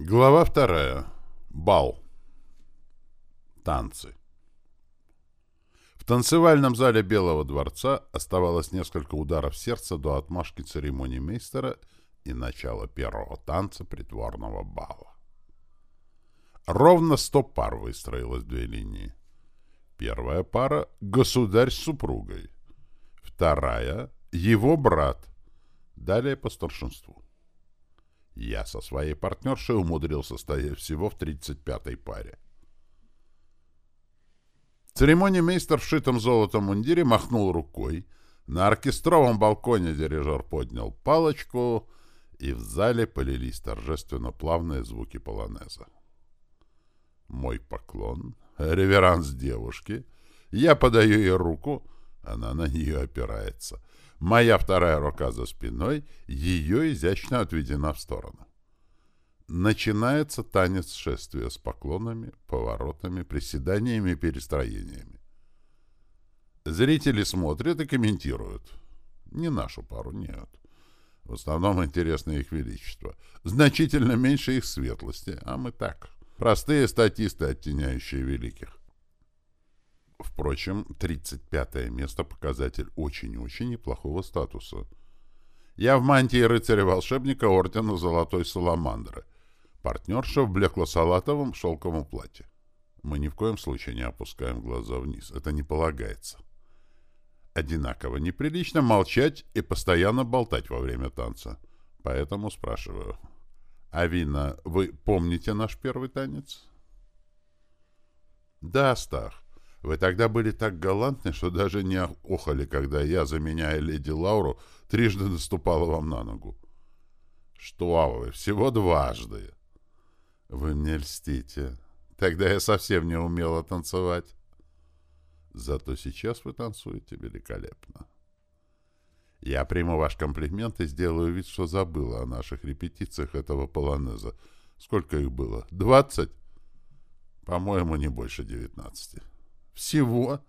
Глава вторая. Бал. Танцы. В танцевальном зале Белого дворца оставалось несколько ударов сердца до отмашки церемонии мейстера и начала первого танца притворного бала. Ровно сто пар выстроилось две линии. Первая пара — государь с супругой. Вторая — его брат. Далее по старшинству. Я со своей партнершей умудрился стоять всего в 35-й паре. Церемонимейстер в шитом золотом мундире махнул рукой. На оркестровом балконе дирижер поднял палочку, и в зале полились торжественно плавные звуки полонеза. Мой поклон, реверанс девушки. Я подаю ей руку, она на нее опирается. Моя вторая рука за спиной, ее изящно отведена в сторону. Начинается танец шествия с поклонами, поворотами, приседаниями и перестроениями. Зрители смотрят и комментируют. Не нашу пару, нет. В основном интересно их величество. Значительно меньше их светлости, а мы так. Простые статисты, оттеняющие великих. Впрочем, 35 место — показатель очень-очень неплохого статуса. Я в мантии рыцаря-волшебника ордена Золотой Саламандры. Партнерша в блекло-салатовом шелковом платье. Мы ни в коем случае не опускаем глаза вниз. Это не полагается. Одинаково неприлично молчать и постоянно болтать во время танца. Поэтому спрашиваю. «Авина, вы помните наш первый танец?» «Да, Стах. Вы тогда были так галантны, что даже не охали, когда я, заменяя леди Лауру, трижды наступала вам на ногу. Что вы, всего дважды. Вы мне льстите. Тогда я совсем не умела танцевать. Зато сейчас вы танцуете великолепно. Я приму ваш комплимент и сделаю вид, что забыла о наших репетициях этого полонеза. Сколько их было? Двадцать? По-моему, не больше девятнадцати. Всего.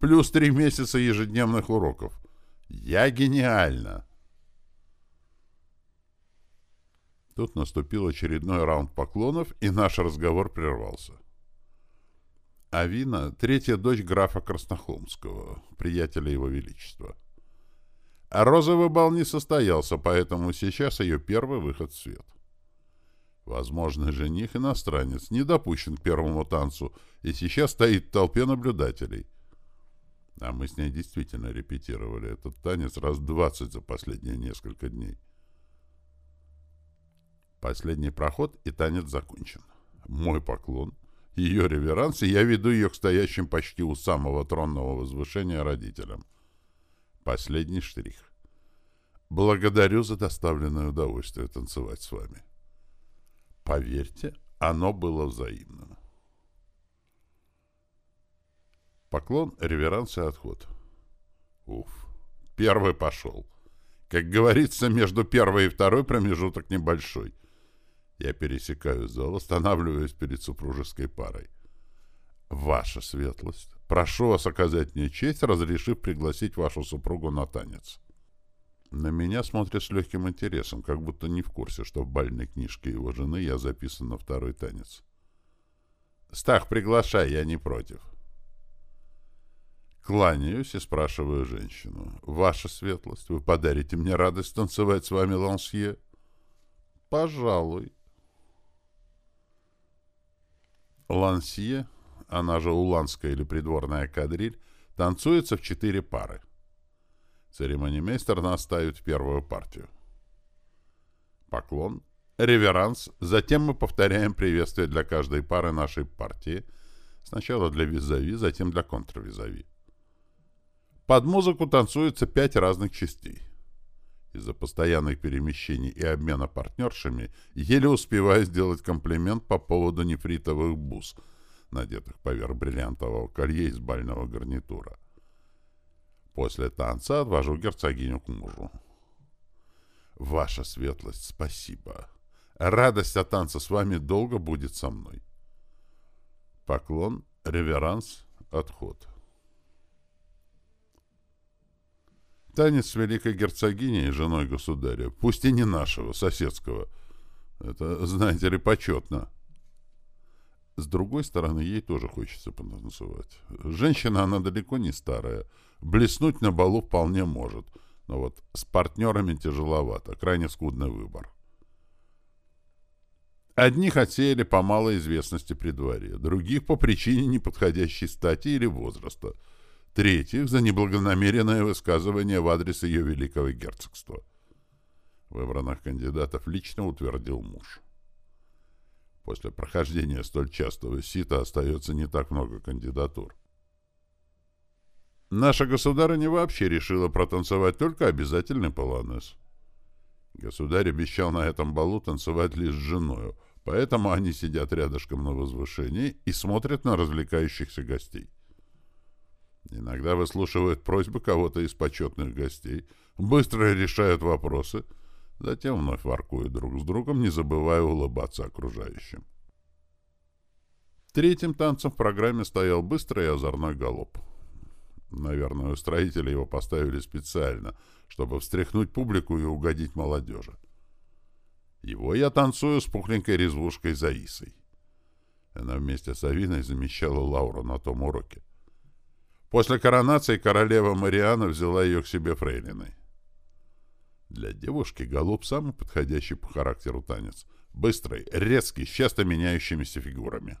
Плюс три месяца ежедневных уроков. Я гениально. Тут наступил очередной раунд поклонов, и наш разговор прервался. Авина — третья дочь графа Краснохолмского, приятеля его величества. А розовый бал не состоялся, поэтому сейчас ее первый выход в свет. Возможный жених иностранец, не допущен к первому танцу, и сейчас стоит в толпе наблюдателей. А мы с ней действительно репетировали этот танец раз двадцать за последние несколько дней. Последний проход, и танец закончен. Мой поклон, ее реверанс, и я веду ее к стоящим почти у самого тронного возвышения родителям. Последний штрих. Благодарю за доставленное удовольствие танцевать с вами. Поверьте, оно было взаимным. Поклон, реверанс и отход. Уф, первый пошел. Как говорится, между первой и второй промежуток небольшой. Я пересекаю зал, останавливаюсь перед супружеской парой. Ваша светлость, прошу вас оказать мне честь, разрешив пригласить вашу супругу на танец. На меня смотрят с легким интересом, как будто не в курсе, что в бальной книжке его жены я записан на второй танец. «Стах, приглашай, я не против». Кланяюсь и спрашиваю женщину. «Ваша светлость, вы подарите мне радость танцевать с вами лансье?» «Пожалуй». Лансье, она же уланская или придворная кадриль, танцуется в четыре пары. Церемонимейстер нас ставит первую партию. Поклон, реверанс, затем мы повторяем приветствие для каждой пары нашей партии, сначала для визави, затем для контрвизави. Под музыку танцуется пять разных частей. Из-за постоянных перемещений и обмена партнершами еле успеваю сделать комплимент по поводу нефритовых бус, надетых поверх бриллиантового колье из бального гарнитура. После танца отвожу герцогиню к мужу. Ваша светлость, спасибо. Радость от танца с вами долго будет со мной. Поклон, реверанс, отход. Танец с великой герцогиней, женой государя, пусть и не нашего, соседского. Это, знаете ли, почетно. С другой стороны, ей тоже хочется потанцевать. Женщина, она далеко не старая. Блеснуть на балу вполне может. Но вот с партнерами тяжеловато. Крайне скудный выбор. Одних отсеяли по малой известности при дворе, других по причине неподходящей стати или возраста, третьих за неблагонамеренное высказывание в адрес ее великого герцогства. Выбранных кандидатов лично утвердил муж. После прохождения столь частого сита остается не так много кандидатур. Наша государыня вообще решила протанцевать только обязательный полонез. Государь обещал на этом балу танцевать лишь с женою, поэтому они сидят рядышком на возвышении и смотрят на развлекающихся гостей. Иногда выслушивают просьбы кого-то из почетных гостей, быстро решают вопросы, затем вновь воркуют друг с другом, не забывая улыбаться окружающим. Третьим танцем в программе стоял быстрый и озорной галоп. Наверное, устроители его поставили специально, чтобы встряхнуть публику и угодить молодежи. Его я танцую с пухленькой резвушкой Заисой. Она вместе с Авиной замещала Лауру на том уроке. После коронации королева Мариана взяла ее к себе фрейлиной. Для девушки галоп самый подходящий по характеру танец. Быстрый, резкий, с часто меняющимися фигурами.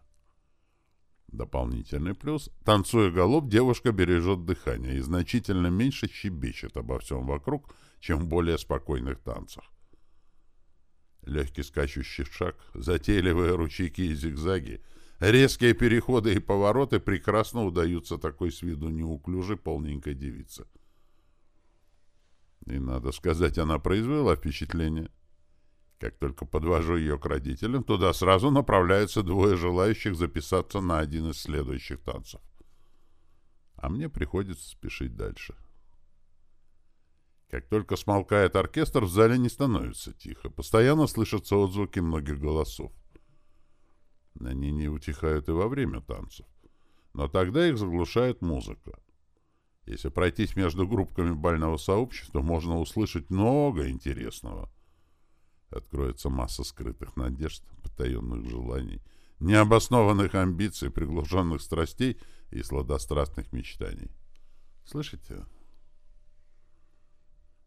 Дополнительный плюс – танцуя галоп, девушка бережет дыхание и значительно меньше щебечет обо всем вокруг, чем в более спокойных танцах. Легкий скачущий шаг, затейливые ручейки и зигзаги, резкие переходы и повороты прекрасно удаются такой с виду неуклюжей полненькой девице. И, надо сказать, она произвела впечатление – как только подвожу ее к родителям, туда сразу направляются двое желающих записаться на один из следующих танцев. А мне приходится спешить дальше. Как только смолкает оркестр, в зале не становится тихо. Постоянно слышатся отзвуки многих голосов. Они не утихают и во время танцев. Но тогда их заглушает музыка. Если пройтись между группками бального сообщества, можно услышать много интересного — откроется масса скрытых надежд, потаенных желаний, необоснованных амбиций, приглушенных страстей и сладострастных мечтаний. Слышите?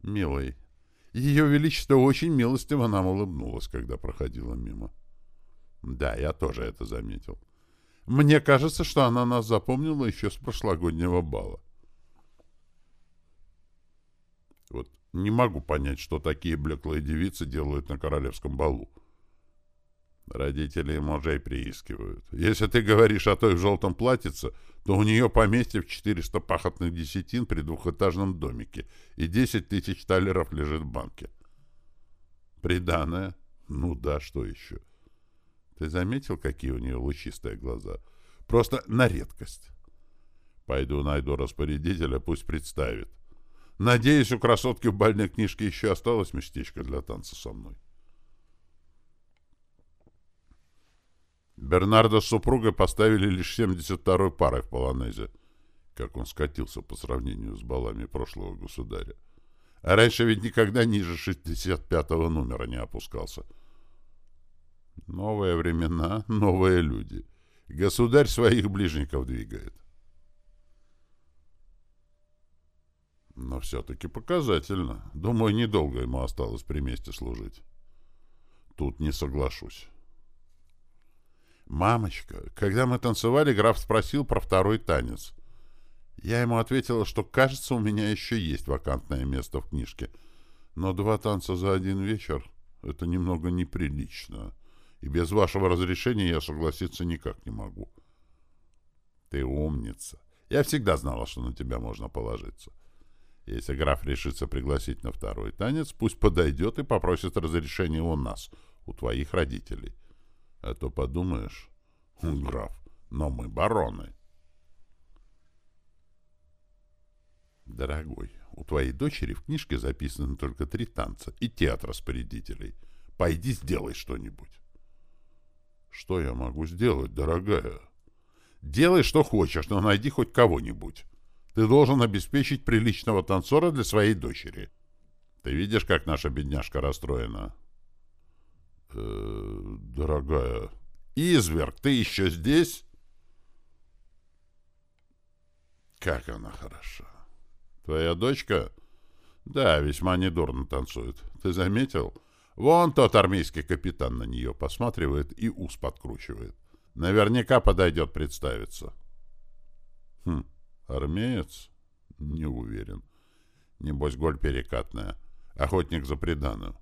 Милый, ее Величество очень милостиво нам улыбнулось, когда проходила мимо. Да, я тоже это заметил. Мне кажется, что она нас запомнила еще с прошлогоднего бала. Вот не могу понять, что такие блеклые девицы делают на королевском балу. Родители мужей приискивают. Если ты говоришь о той в желтом платьице, то у нее поместье в 400 пахотных десятин при двухэтажном домике, и 10 тысяч талеров лежит в банке. Приданное? Ну да, что еще? Ты заметил, какие у нее лучистые глаза? Просто на редкость. Пойду найду распорядителя, пусть представит. Надеюсь, у красотки в бальной книжке еще осталось местечко для танца со мной. Бернардо с супругой поставили лишь 72-й парой в полонезе, как он скатился по сравнению с балами прошлого государя. А раньше ведь никогда ниже 65-го номера не опускался. Новые времена, новые люди. Государь своих ближников двигает. Но все-таки показательно. Думаю, недолго ему осталось при месте служить. Тут не соглашусь. «Мамочка, когда мы танцевали, граф спросил про второй танец. Я ему ответила, что, кажется, у меня еще есть вакантное место в книжке. Но два танца за один вечер — это немного неприлично. И без вашего разрешения я согласиться никак не могу». «Ты умница. Я всегда знала, что на тебя можно положиться». Если граф решится пригласить на второй танец, пусть подойдет и попросит разрешения у нас, у твоих родителей. А то подумаешь, граф, но мы бароны. Дорогой, у твоей дочери в книжке записаны только три танца и те от распорядителей. Пойди сделай что-нибудь. Что я могу сделать, дорогая? Делай, что хочешь, но найди хоть кого-нибудь. Ты должен обеспечить приличного танцора для своей дочери. Ты видишь, как наша бедняжка расстроена? Э, дорогая, изверг, ты еще здесь? Как она хороша. Твоя дочка? Да, весьма недурно танцует. Ты заметил? Вон тот армейский капитан на нее посматривает и ус подкручивает. Наверняка подойдет представиться. Хм, армеец? Не уверен. Небось, голь перекатная. Охотник за преданную.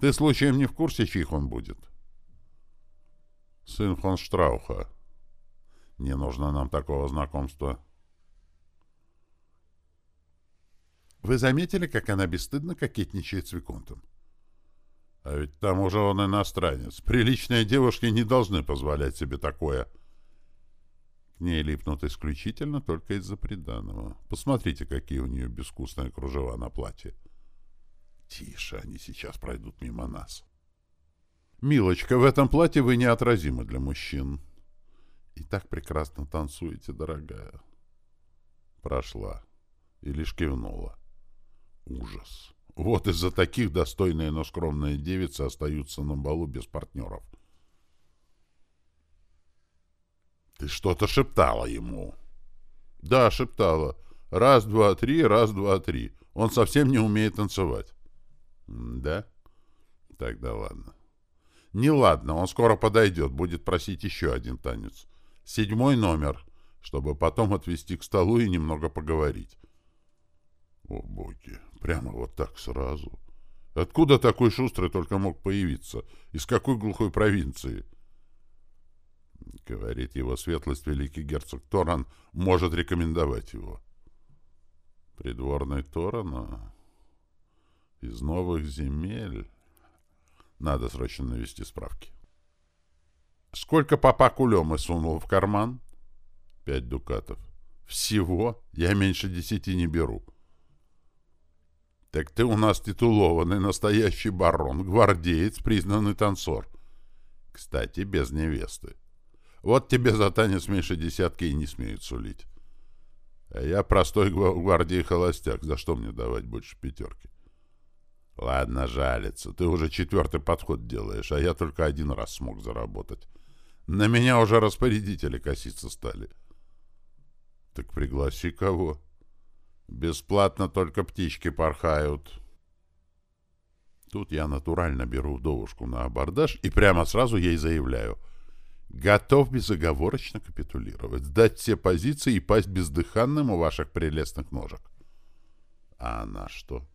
Ты случаем не в курсе, чьих он будет? Сын фон Штрауха. Не нужно нам такого знакомства. Вы заметили, как она бесстыдно кокетничает с Виконтом? А ведь там уже он иностранец. Приличные девушки не должны позволять себе такое. Ней липнут исключительно только из-за приданого. Посмотрите, какие у нее безвкусные кружева на платье. Тише, они сейчас пройдут мимо нас. Милочка, в этом платье вы неотразимы для мужчин. И так прекрасно танцуете, дорогая. Прошла и лишь кивнула. Ужас. Вот из-за таких достойные, но скромные девицы остаются на балу без партнеров. Ты что-то шептала ему. Да, шептала. Раз, два, три, раз, два, три. Он совсем не умеет танцевать. Да? Тогда ладно. Не ладно, он скоро подойдет, будет просить еще один танец. Седьмой номер, чтобы потом отвезти к столу и немного поговорить. О, боги, Прямо вот так сразу. Откуда такой шустрый только мог появиться? Из какой глухой провинции? Говорит его светлость великий герцог Торан может рекомендовать его. Придворный Торана? Из новых земель? Надо срочно навести справки. Сколько папа кулемы сунул в карман? Пять дукатов. Всего? Я меньше десяти не беру. Так ты у нас титулованный настоящий барон, гвардеец, признанный танцор. Кстати, без невесты. Вот тебе за танец меньше десятки и не смеют сулить. А я простой гвардии холостяк. За что мне давать больше пятерки? Ладно, жалится. Ты уже четвертый подход делаешь, а я только один раз смог заработать. На меня уже распорядители коситься стали. Так пригласи кого. Бесплатно только птички порхают. Тут я натурально беру вдовушку на абордаж и прямо сразу ей заявляю. Готов безоговорочно капитулировать, сдать все позиции и пасть бездыханным у ваших прелестных ножек. А она что?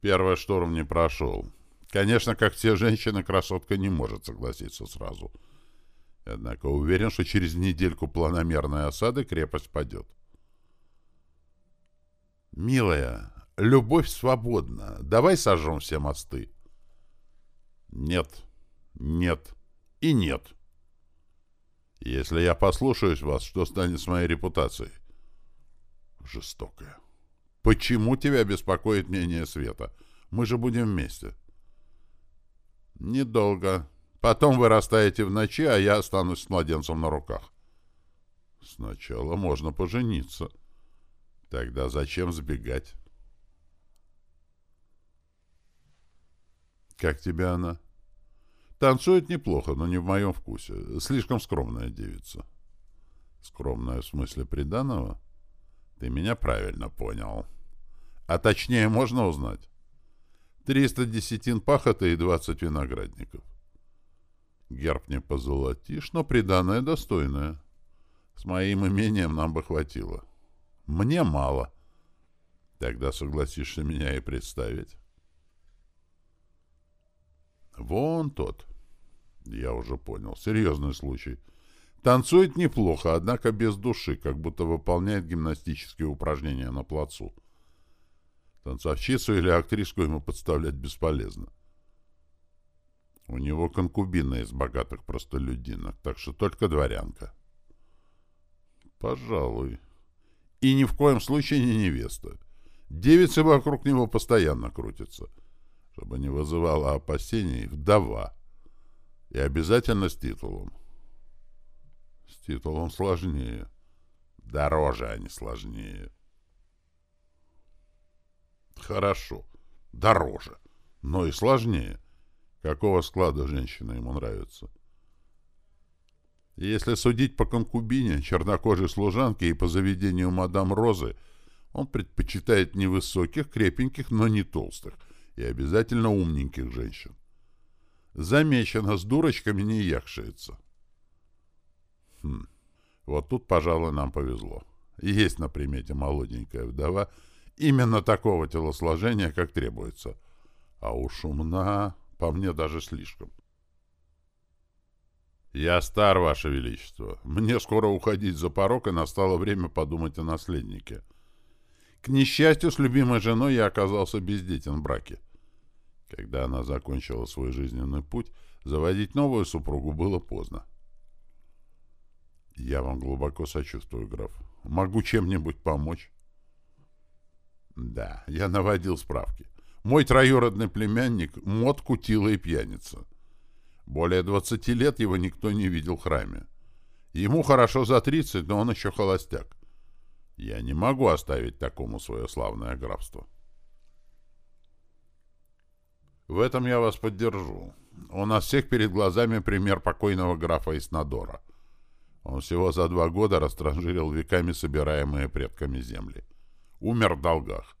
Первый штурм не прошел. Конечно, как все женщины, красотка не может согласиться сразу. Однако уверен, что через недельку планомерной осады крепость падет. «Милая, любовь свободна. Давай сожжем все мосты». «Нет, нет и нет». «Если я послушаюсь вас, что станет с моей репутацией?» «Жестокая. Почему тебя беспокоит мнение Света? Мы же будем вместе». «Недолго. Потом вы растаете в ночи, а я останусь с младенцем на руках». «Сначала можно пожениться». Тогда зачем сбегать? Как тебе она? Танцует неплохо, но не в моем вкусе. Слишком скромная девица. Скромная в смысле приданого? Ты меня правильно понял. А точнее можно узнать? Триста десятин пахота и двадцать виноградников. Герб не позолотишь, но приданное достойное. С моим имением нам бы хватило. Мне мало. Тогда согласишься меня и представить? Вон тот. Я уже понял. Серьезный случай. Танцует неплохо, однако без души, как будто выполняет гимнастические упражнения на плацу. Танцовщицу или актриску ему подставлять бесполезно. У него конкубина из богатых простолюдинок, так что только дворянка. Пожалуй. И ни в коем случае не невеста. Девицы вокруг него постоянно крутятся. Чтобы не вызывало опасений, вдова. И обязательно с титулом. С титулом сложнее. Дороже, а не сложнее. Хорошо. Дороже. Но и сложнее. Какого склада женщина ему нравится? Если судить по конкубине, чернокожей служанке и по заведению мадам Розы, он предпочитает невысоких, крепеньких, но не толстых, и обязательно умненьких женщин. Замечено, с дурочками не якшается. Хм, вот тут, пожалуй, нам повезло. Есть на примете молоденькая вдова, именно такого телосложения, как требуется. А уж умна, по мне даже слишком. «Я стар, Ваше Величество. Мне скоро уходить за порог, и настало время подумать о наследнике. К несчастью, с любимой женой я оказался бездетен в браке. Когда она закончила свой жизненный путь, заводить новую супругу было поздно. Я вам глубоко сочувствую, граф. Могу чем-нибудь помочь? Да, я наводил справки. Мой троюродный племянник — мод, кутила и пьяница. Более 20 лет его никто не видел в храме. Ему хорошо за 30, но он еще холостяк. Я не могу оставить такому свое славное графство. В этом я вас поддержу. У нас всех перед глазами пример покойного графа Иснадора. Он всего за два года растранжирил веками собираемые предками земли. Умер в долгах.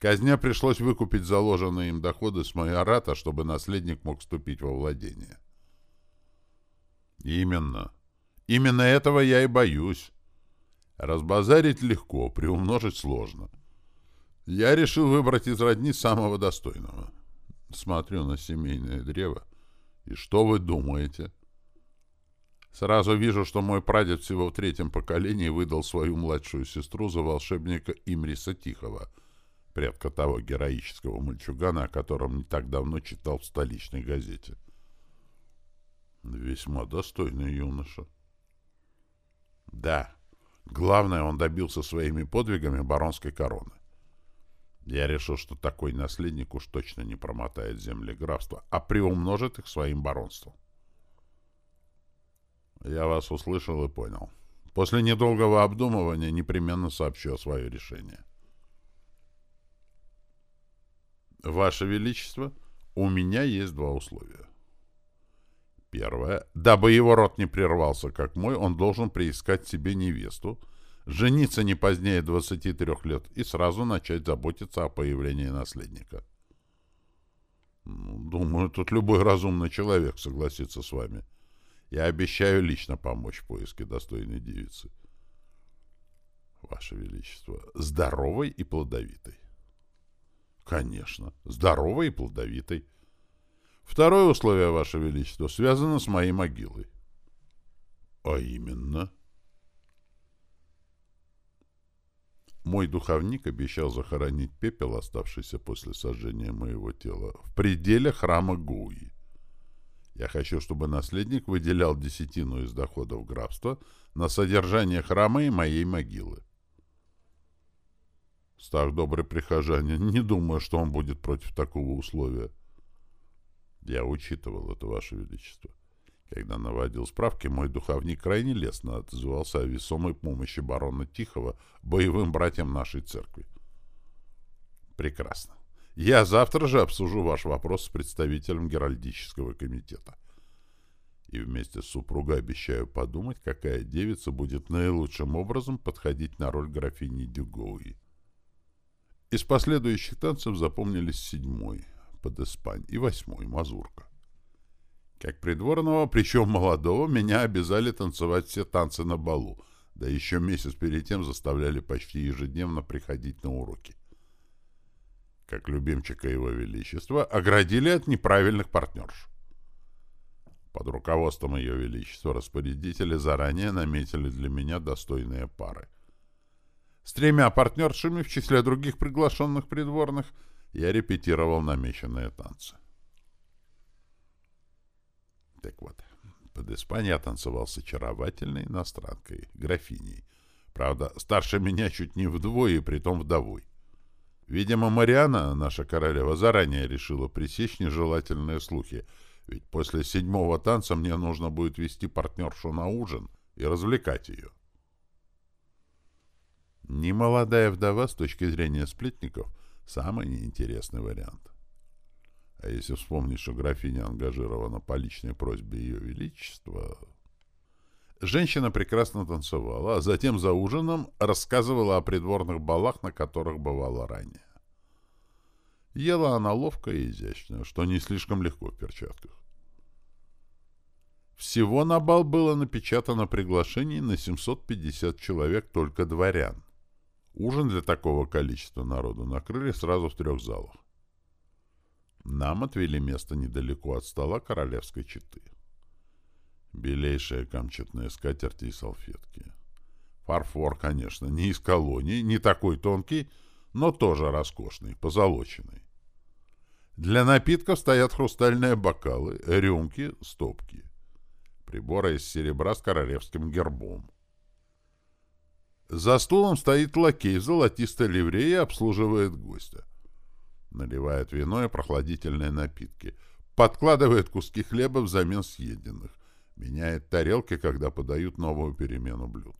Казне пришлось выкупить заложенные им доходы с майората, чтобы наследник мог вступить во владение. Именно. Именно этого я и боюсь. Разбазарить легко, приумножить сложно. Я решил выбрать из родни самого достойного. Смотрю на семейное древо. И что вы думаете? Сразу вижу, что мой прадед всего в третьем поколении выдал свою младшую сестру за волшебника Имриса Тихого — предка того героического мальчугана, о котором не так давно читал в столичной газете. Весьма достойный юноша. Да, главное, он добился своими подвигами баронской короны. Я решил, что такой наследник уж точно не промотает земли графства, а приумножит их своим баронством. Я вас услышал и понял. После недолгого обдумывания непременно сообщу о свое решение. — Ваше Величество, у меня есть два условия. Первое. Дабы его род не прервался, как мой, он должен приискать себе невесту, жениться не позднее 23 лет и сразу начать заботиться о появлении наследника. Ну, думаю, тут любой разумный человек согласится с вами. Я обещаю лично помочь в поиске достойной девицы. Ваше Величество, здоровой и плодовитой. Конечно, здоровой и плодовитой. Второе условие, Ваше Величество, связано с моей могилой. А именно? Мой духовник обещал захоронить пепел, оставшийся после сожжения моего тела, в пределе храма Гуи. Я хочу, чтобы наследник выделял десятину из доходов графства на содержание храма и моей могилы. Стар добрый прихожанин, не думаю, что он будет против такого условия. Я учитывал это, Ваше Величество. Когда наводил справки, мой духовник крайне лестно отзывался о весомой помощи барона Тихого боевым братьям нашей церкви. Прекрасно. Я завтра же обсужу ваш вопрос с представителем Геральдического комитета. И вместе с супругой обещаю подумать, какая девица будет наилучшим образом подходить на роль графини Дюгоуи. Из последующих танцев запомнились седьмой под Испань и восьмой мазурка. Как придворного, причем молодого, меня обязали танцевать все танцы на балу, да еще месяц перед тем заставляли почти ежедневно приходить на уроки. Как любимчика его величества, оградили от неправильных партнерш. Под руководством ее величества распорядители заранее наметили для меня достойные пары. С тремя партнершами в числе других приглашенных придворных я репетировал намеченные танцы. Так вот, под Испанией я танцевал с очаровательной иностранкой, графиней. Правда, старше меня чуть не вдвое, и притом вдовой. Видимо, Мариана, наша королева, заранее решила пресечь нежелательные слухи, ведь после седьмого танца мне нужно будет вести партнершу на ужин и развлекать ее. Немолодая вдова с точки зрения сплетников – самый неинтересный вариант. А если вспомнить, что графиня ангажирована по личной просьбе Ее Величества... Женщина прекрасно танцевала, а затем за ужином рассказывала о придворных балах, на которых бывала ранее. Ела она ловко и изящно, что не слишком легко в перчатках. Всего на бал было напечатано приглашений на 750 человек только дворян. Ужин для такого количества народу накрыли сразу в трех залах. Нам отвели место недалеко от стола королевской четы. Белейшие камчатные скатерти и салфетки. Фарфор, конечно, не из колонии, не такой тонкий, но тоже роскошный, позолоченный. Для напитков стоят хрустальные бокалы, рюмки, стопки. Приборы из серебра с королевским гербом. За стулом стоит лакей в золотистой ливрее и обслуживает гостя наливает вино и прохладительные напитки, подкладывает куски хлеба взамен съеденных, меняет тарелки, когда подают новую перемену блюд.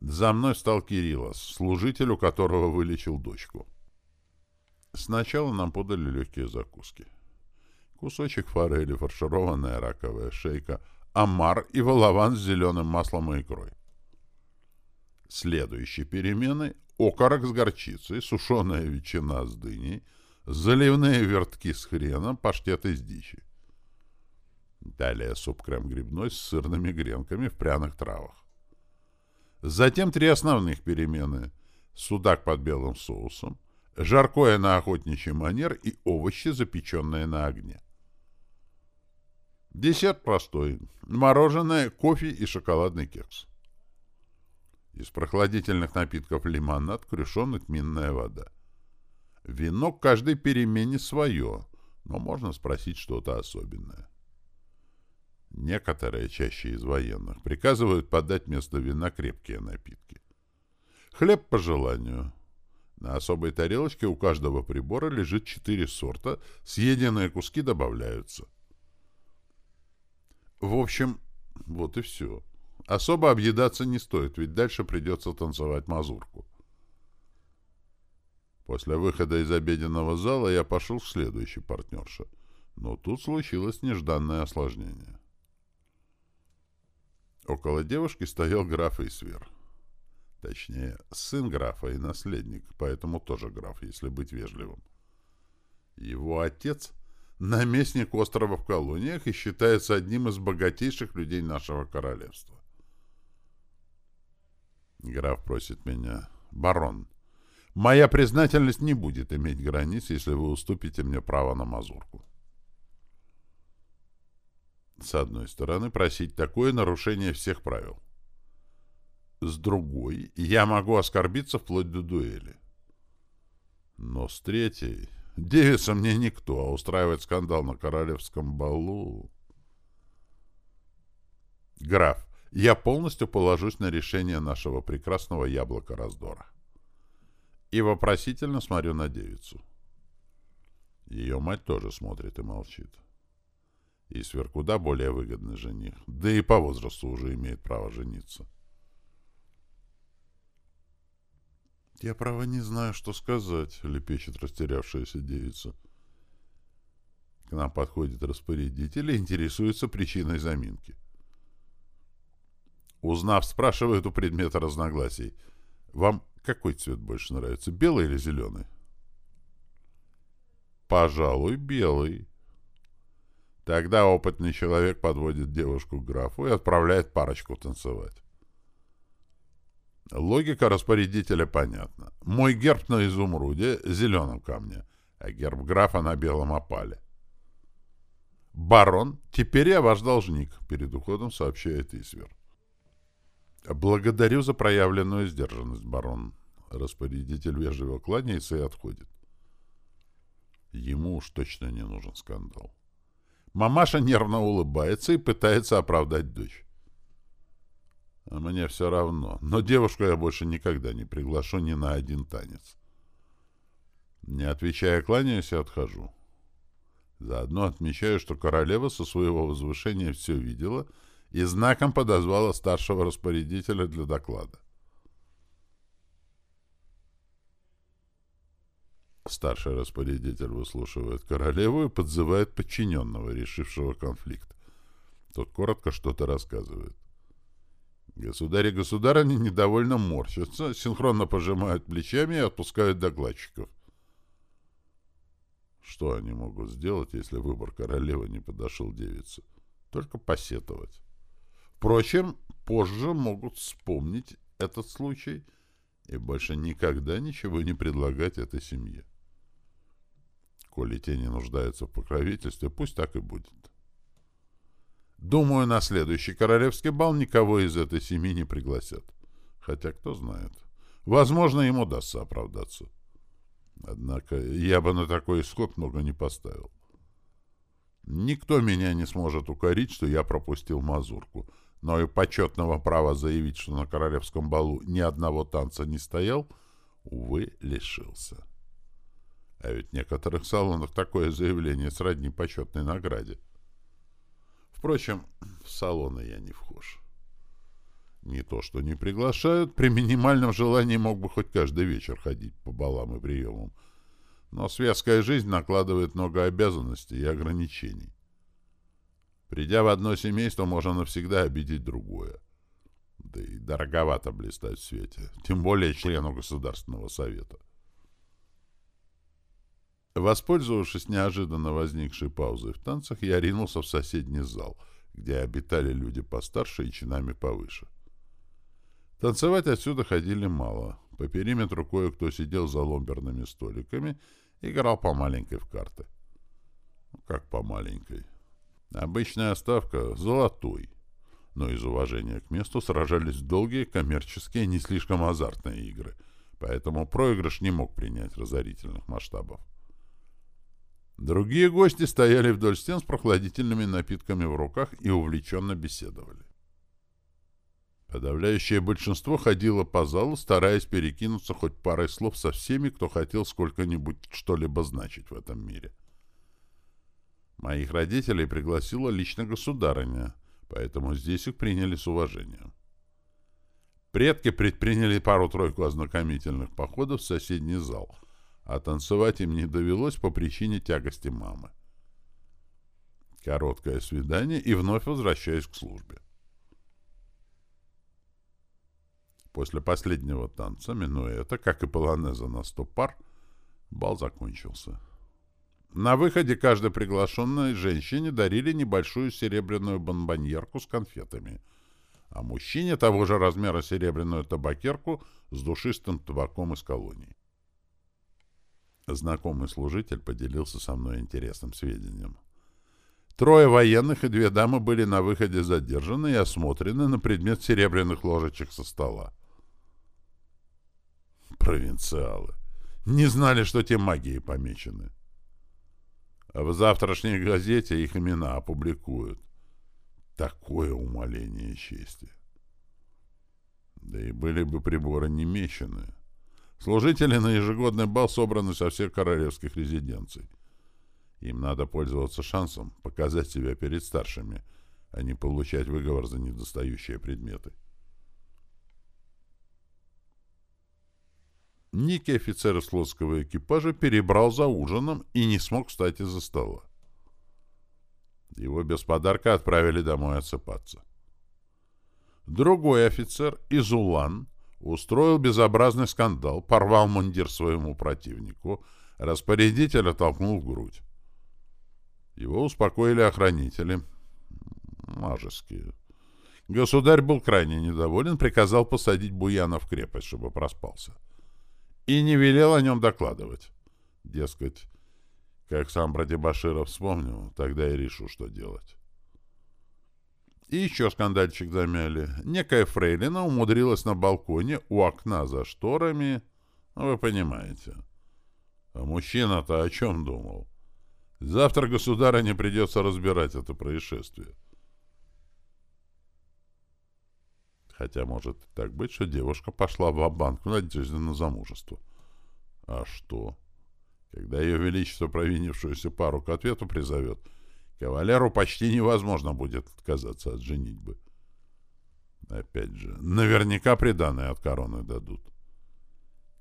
За мной стал Кириллос, служитель, у которого вылечил дочку. Сначала нам подали легкие закуски. Кусочек форели, фаршированная раковая шейка, омар и волован с зеленым маслом и икрой. Следующей переменой окорок с горчицей, сушеная ветчина с дыней, заливные вертки с хреном, паштет из дичи. Далее суп-крем грибной с сырными гренками в пряных травах. Затем три основных перемены. Судак под белым соусом, жаркое на охотничий манер и овощи, запеченные на огне. Десерт простой. Мороженое, кофе и шоколадный кекс. Из прохладительных напитков лимонад, крюшонок, тминная вода. Вино к каждой перемене свое, но можно спросить что-то особенное. Некоторые, чаще из военных, приказывают подать вместо вина крепкие напитки. Хлеб по желанию. На особой тарелочке у каждого прибора лежит четыре сорта, съеденные куски добавляются. В общем, вот и все. Особо объедаться не стоит, ведь дальше придется танцевать мазурку. После выхода из обеденного зала я пошел к следующей партнерше. Но тут случилось нежданное осложнение. Около девушки стоял граф Исвер. Точнее, сын графа и наследник, поэтому тоже граф, если быть вежливым. Его отец — наместник острова в колониях и считается одним из богатейших людей нашего королевства. Граф просит меня. Барон, моя признательность не будет иметь границ, если вы уступите мне право на мазурку. С одной стороны, просить такое нарушение всех правил. С другой, я могу оскорбиться вплоть до дуэли. Но с третьей, девица мне никто, а устраивать скандал на королевском балу... Граф, я полностью положусь на решение нашего прекрасного яблока раздора. И вопросительно смотрю на девицу. Ее мать тоже смотрит и молчит. Исвер куда более выгодный жених, да и по возрасту уже имеет право жениться. «Я, право, не знаю, что сказать», — лепечет растерявшаяся девица. К нам подходит распорядитель и интересуется причиной заминки. — Узнав, спрашивает у предмета разногласий. Вам какой цвет больше нравится, белый или зеленый? Пожалуй, белый. Тогда опытный человек подводит девушку к графу и отправляет парочку танцевать. Логика распорядителя понятна. Мой герб на изумруде, зеленом камне, а герб графа на белом опале. «Барон, теперь я ваш должник», — перед уходом сообщает Исвер. «Благодарю за проявленную сдержанность, барон». Распорядитель вежливо кланяется и отходит. Ему уж точно не нужен скандал. Мамаша нервно улыбается и пытается оправдать дочь. А мне все равно. Но девушку я больше никогда не приглашу ни на один танец. Не отвечая, кланяюсь и отхожу. Заодно отмечаю, что королева со своего возвышения все видела — и знаком подозвала старшего распорядителя для доклада. Старший распорядитель выслушивает королеву и подзывает подчиненного, решившего конфликт. Тот коротко что-то рассказывает. Государь и государыня недовольно морщатся, синхронно пожимают плечами и отпускают докладчиков. Что они могут сделать, если выбор королевы не подошел девице? Только посетовать. Впрочем, позже могут вспомнить этот случай и больше никогда ничего не предлагать этой семье. Коли те не нуждаются в покровительстве, пусть так и будет. Думаю, на следующий королевский бал никого из этой семьи не пригласят. Хотя, кто знает. Возможно, ему удастся оправдаться. Однако я бы на такой исход много не поставил. Никто меня не сможет укорить, что я пропустил мазурку, но и почетного права заявить, что на королевском балу ни одного танца не стоял, увы, лишился. А ведь в некоторых салонах такое заявление сродни почетной награде. Впрочем, в салоны я не вхож. Не то, что не приглашают, при минимальном желании мог бы хоть каждый вечер ходить по балам и приемам. Но светская жизнь накладывает много обязанностей и ограничений. Придя в одно семейство, можно навсегда обидеть другое. Да и дороговато блистать в свете, тем более члену Государственного Совета. Воспользовавшись неожиданно возникшей паузой в танцах, я ринулся в соседний зал, где обитали люди постарше и чинами повыше. Танцевать отсюда ходили мало. По периметру кое-кто сидел за ломберными столиками, играл по маленькой в карты. Ну, как по маленькой? Обычная ставка — золотой. Но из уважения к месту сражались долгие коммерческие, не слишком азартные игры, поэтому проигрыш не мог принять разорительных масштабов. Другие гости стояли вдоль стен с прохладительными напитками в руках и увлеченно беседовали. Подавляющее большинство ходило по залу, стараясь перекинуться хоть парой слов со всеми, кто хотел сколько-нибудь что-либо значить в этом мире. Моих родителей пригласила лично государыня, поэтому здесь их приняли с уважением. Предки предприняли пару-тройку ознакомительных походов в соседний зал — а танцевать им не довелось по причине тягости мамы. Короткое свидание и вновь возвращаюсь к службе. После последнего танца, минуя это, как и полонеза на сто пар, бал закончился. На выходе каждой приглашенной женщине дарили небольшую серебряную бомбоньерку с конфетами, а мужчине того же размера серебряную табакерку с душистым табаком из колоний. Знакомый служитель поделился со мной интересным сведением. Трое военных и две дамы были на выходе задержаны и осмотрены на предмет серебряных ложечек со стола. Провинциалы. Не знали, что те магией помечены. В завтрашней газете их имена опубликуют. Такое умоление чести. Да и были бы приборы не мечены. Служители на ежегодный бал собраны со всех королевских резиденций. Им надо пользоваться шансом показать себя перед старшими, а не получать выговор за недостающие предметы. Некий офицер флотского экипажа перебрал за ужином и не смог встать из-за стола. Его без подарка отправили домой отсыпаться. Другой офицер, Изулан, устроил безобразный скандал, порвал мундир своему противнику, распорядителя толкнул в грудь. Его успокоили охранители. Мажеские. Государь был крайне недоволен, приказал посадить Буяна в крепость, чтобы проспался. И не велел о нем докладывать. Дескать, как сам Брадибаширов вспомнил, тогда и решу, что делать. И еще скандальчик замяли. Некая фрейлина умудрилась на балконе у окна за шторами. Ну, вы понимаете. А мужчина-то о чем думал? Завтра государыне придется разбирать это происшествие. Хотя может так быть, что девушка пошла в банк в надежде на замужество. А что? Когда ее величество провинившуюся пару к ответу призовет — Кавалеру почти невозможно будет отказаться от женитьбы. Опять же, наверняка приданное от короны дадут.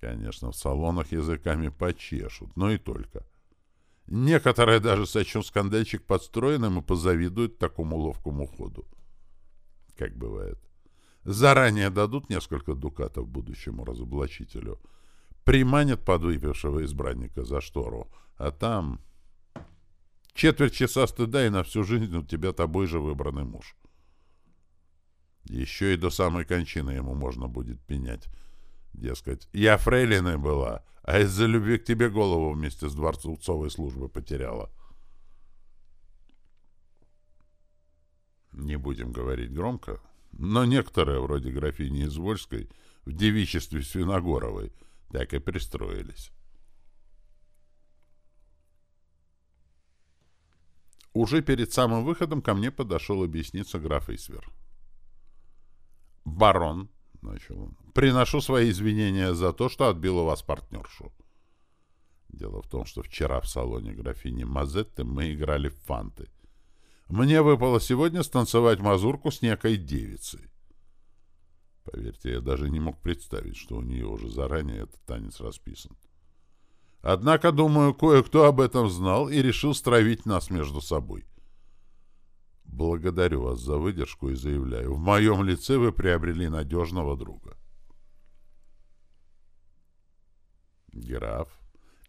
Конечно, в салонах языками почешут, но и только. Некоторые даже сочтут скандальчик подстроенным и позавидуют такому ловкому ходу. Как бывает. Заранее дадут несколько дукатов будущему разоблачителю. Приманят подвыпившего избранника за штору. А там... Четверть часа стыда и на всю жизнь у тебя тобой же выбранный муж. Еще и до самой кончины ему можно будет пенять. Дескать, я фрейлиной была, а из-за любви к тебе голову вместе с дворцовой службы потеряла. Не будем говорить громко, но некоторые, вроде графини Извольской, в девичестве Свиногоровой, так и пристроились. Уже перед самым выходом ко мне подошел объясниться граф Исвер. «Барон», — начал он, — «приношу свои извинения за то, что отбил у вас партнершу. Дело в том, что вчера в салоне графини Мазетты мы играли в фанты. Мне выпало сегодня станцевать мазурку с некой девицей. Поверьте, я даже не мог представить, что у нее уже заранее этот танец расписан. Однако, думаю, кое-кто об этом знал и решил стравить нас между собой. Благодарю вас за выдержку и заявляю, в моем лице вы приобрели надежного друга. Граф,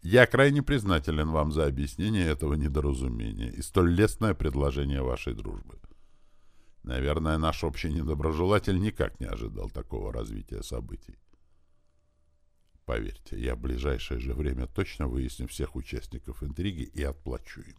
я крайне признателен вам за объяснение этого недоразумения и столь лестное предложение вашей дружбы. Наверное, наш общий недоброжелатель никак не ожидал такого развития событий. Поверьте, я в ближайшее же время точно выясню всех участников интриги и отплачу им.